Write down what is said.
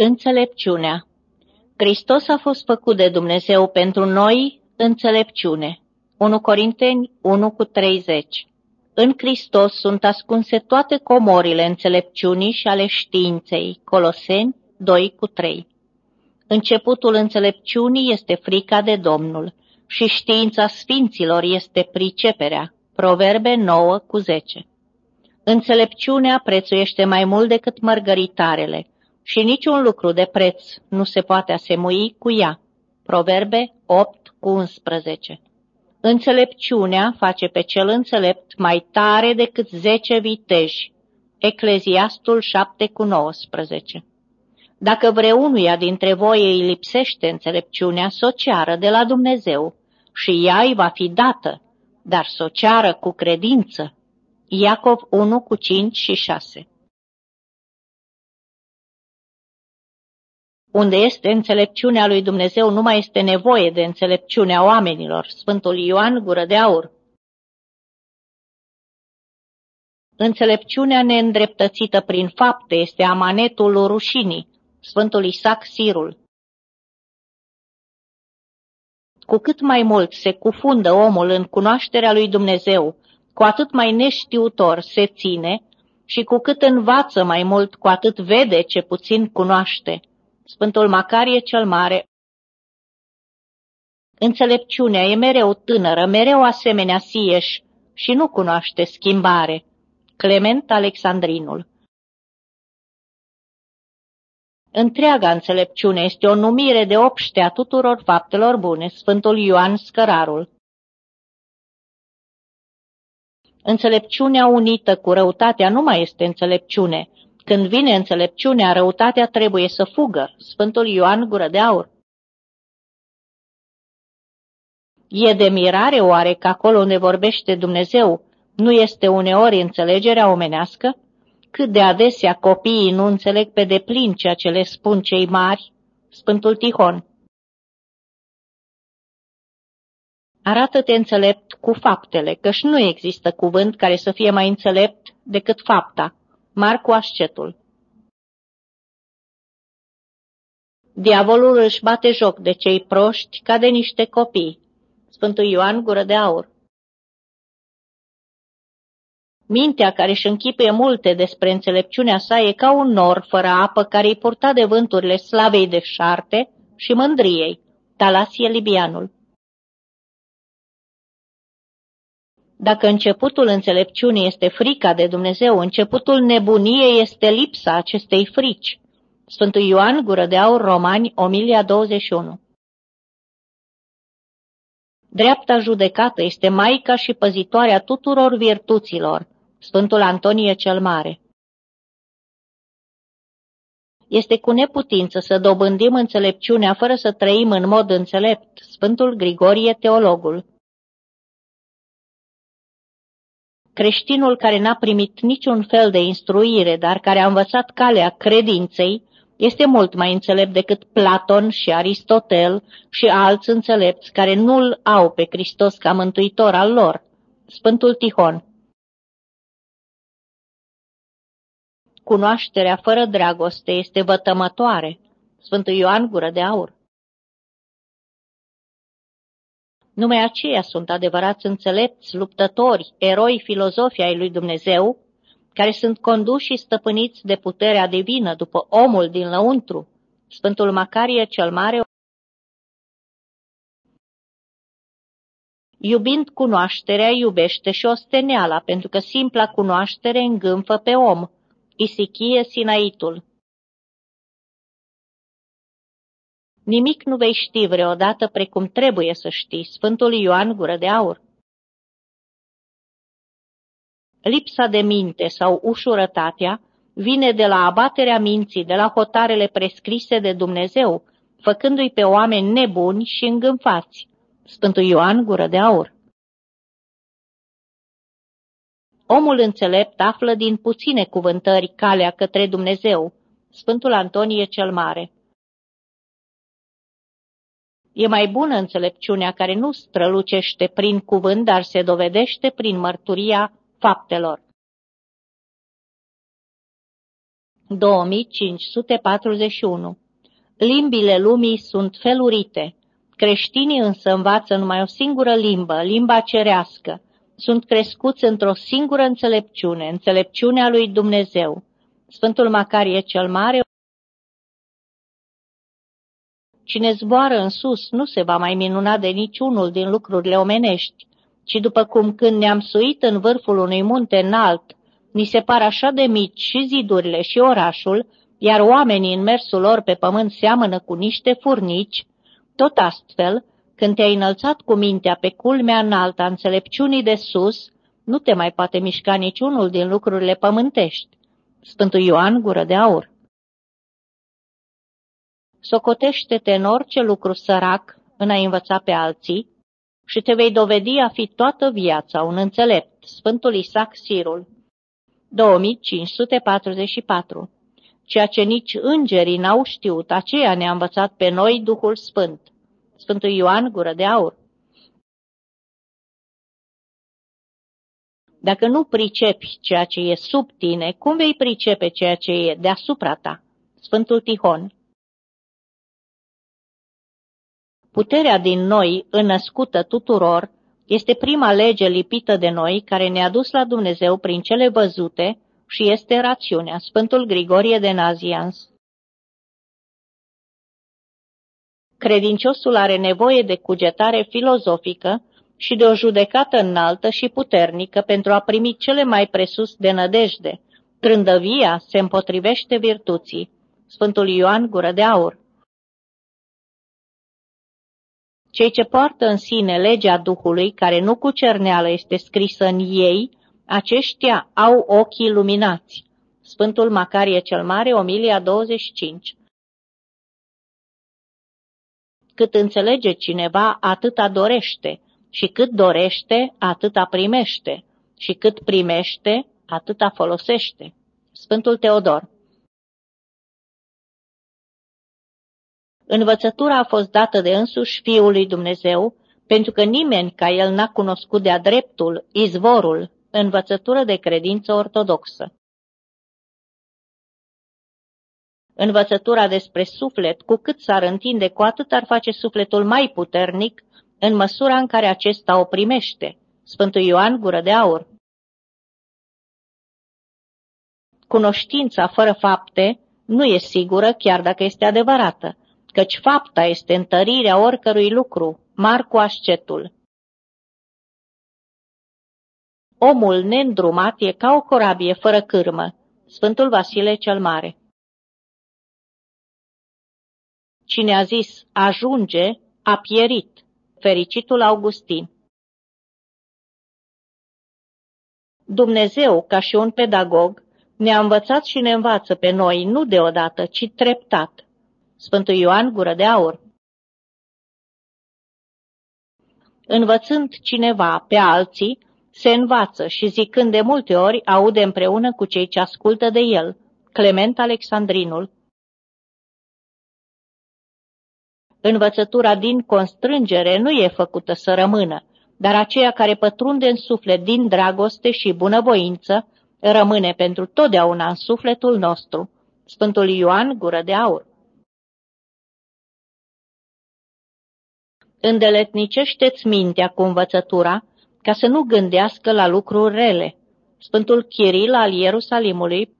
Înțelepciunea Hristos a fost făcut de Dumnezeu pentru noi înțelepciune. 1 Corinteni 1 cu 30 În Hristos sunt ascunse toate comorile înțelepciunii și ale științei. Coloseni 2 cu 3 Începutul înțelepciunii este frica de Domnul și știința sfinților este priceperea. Proverbe 9 cu 10 Înțelepciunea prețuiește mai mult decât mărgăritarele și niciun lucru de preț nu se poate asemui cu ea. Proverbe 8 cu 11 Înțelepciunea face pe cel înțelept mai tare decât zece viteji. Ecleziastul 7 cu 19 Dacă vreunuia dintre voi îi lipsește înțelepciunea, s-o ceară de la Dumnezeu și ea îi va fi dată, dar s-o ceară cu credință. Iacov 1 cu 5 și 6 Unde este înțelepciunea lui Dumnezeu, nu mai este nevoie de înțelepciunea oamenilor. Sfântul Ioan, gură de aur. Înțelepciunea neîndreptățită prin fapte este amanetul rușinii. Sfântul Isaac Sirul. Cu cât mai mult se cufundă omul în cunoașterea lui Dumnezeu, cu atât mai neștiutor se ține și cu cât învață mai mult, cu atât vede ce puțin cunoaște. Sfântul Macarie cel Mare. Înțelepciunea e mereu tânără, mereu asemenea sieș și nu cunoaște schimbare. Clement Alexandrinul Întreaga înțelepciune este o numire de obște a tuturor faptelor bune, Sfântul Ioan Scărarul. Înțelepciunea unită cu răutatea nu mai este înțelepciune, când vine înțelepciunea, răutatea trebuie să fugă. Sfântul Ioan Gură de Aur. E de mirare oare că acolo unde vorbește Dumnezeu nu este uneori înțelegerea omenească? Cât de adesea copiii nu înțeleg pe deplin ceea ce le spun cei mari? Sfântul Tihon. Arată-te înțelept cu faptele, căci nu există cuvânt care să fie mai înțelept decât fapta. Marcu Ascetul Diavolul își bate joc de cei proști ca de niște copii. Sfântul Ioan Gură de Aur Mintea care își închipuie multe despre înțelepciunea sa e ca un nor fără apă care îi purta de vânturile slavei de șarte și mândriei. Talasie Libianul Dacă începutul înțelepciunii este frica de Dumnezeu, începutul nebuniei este lipsa acestei frici. Sfântul Ioan, Gură de Aur, Romani, Omilia 21 Dreapta judecată este maica și păzitoarea tuturor virtuților, Sfântul Antonie cel Mare. Este cu neputință să dobândim înțelepciunea fără să trăim în mod înțelept, Sfântul Grigorie Teologul. Creștinul care n-a primit niciun fel de instruire, dar care a învățat calea credinței, este mult mai înțelept decât Platon și Aristotel și alți înțelepți care nu-L au pe Hristos ca mântuitor al lor. Sfântul Tihon Cunoașterea fără dragoste este vătămătoare. Sfântul Ioan Gură de Aur Numai aceia sunt adevărați înțelepți, luptători, eroi, filozofi ai lui Dumnezeu, care sunt conduși și stăpâniți de puterea divină după omul din lăuntru. Sfântul Macarie cel Mare Iubind cunoașterea, iubește și osteneala, pentru că simpla cunoaștere îngânfă pe om. Isichie Sinaitul Nimic nu vei ști vreodată precum trebuie să știi, Sfântul Ioan Gură de Aur. Lipsa de minte sau ușurătatea vine de la abaterea minții, de la hotarele prescrise de Dumnezeu, făcându-i pe oameni nebuni și îngânfați. Sfântul Ioan Gură de Aur. Omul înțelept află din puține cuvântări calea către Dumnezeu. Sfântul Antonie cel Mare. E mai bună înțelepciunea care nu strălucește prin cuvânt, dar se dovedește prin mărturia faptelor. 2541 Limbile lumii sunt felurite, creștinii însă învață numai o singură limbă, limba cerească. Sunt crescuți într-o singură înțelepciune, înțelepciunea lui Dumnezeu. Sfântul Macarie cel Mare Cine zboară în sus nu se va mai minuna de niciunul din lucrurile omenești, ci după cum când ne-am suit în vârful unui munte înalt, ni se par așa de mici și zidurile și orașul, iar oamenii în mersul lor pe pământ seamănă cu niște furnici, tot astfel, când te-ai înălțat cu mintea pe culmea înaltă a înțelepciunii de sus, nu te mai poate mișca niciunul din lucrurile pământești. Sfântul Ioan Gură de Aur Socotește-te în orice lucru sărac în a învăța pe alții și te vei dovedi a fi toată viața un înțelept. Sfântul Isaac Sirul 2544 Ceea ce nici îngerii n-au știut, aceea ne-a învățat pe noi Duhul Sfânt. Sfântul Ioan Gură de Aur Dacă nu pricepi ceea ce e sub tine, cum vei pricepe ceea ce e deasupra ta? Sfântul Tihon Puterea din noi, înnăscută tuturor, este prima lege lipită de noi care ne-a dus la Dumnezeu prin cele văzute și este rațiunea. Sfântul Grigorie de Nazians Credinciosul are nevoie de cugetare filozofică și de o judecată înaltă și puternică pentru a primi cele mai presus de nădejde. Trândăvia se împotrivește virtuții. Sfântul Ioan Gură de Aur Cei ce poartă în sine legea Duhului, care nu cu cerneală este scrisă în ei, aceștia au ochii luminați. Sfântul Macarie cel Mare, Omilia 25 Cât înțelege cineva, atâta dorește, și cât dorește, atâta primește, și cât primește, atâta folosește. Sfântul Teodor Învățătura a fost dată de însuși Fiul lui Dumnezeu, pentru că nimeni ca el n-a cunoscut de-a dreptul, izvorul, învățătură de credință ortodoxă. Învățătura despre suflet, cu cât s-ar întinde, cu atât ar face sufletul mai puternic în măsura în care acesta o primește. Sfântul Ioan Gură de Aur Cunoștința fără fapte nu e sigură chiar dacă este adevărată, căci fapta este întărirea oricărui lucru, Marcu Ascetul. Omul neîndrumat e ca o corabie fără cârmă, Sfântul Vasile cel Mare. Cine a zis ajunge, a pierit, fericitul Augustin. Dumnezeu, ca și un pedagog, ne-a învățat și ne învață pe noi, nu deodată, ci treptat. Sfântul Ioan Gură de Aur Învățând cineva pe alții, se învață și zicând de multe ori, aude împreună cu cei ce ascultă de el. Clement Alexandrinul Învățătura din constrângere nu e făcută să rămână, dar aceea care pătrunde în suflet din dragoste și bunăvoință rămâne pentru totdeauna în sufletul nostru. Sfântul Ioan Gură de Aur Îndeletnicește-ți mintea cu învățătura ca să nu gândească la lucruri rele. Sfântul Chiril al Ierusalimului,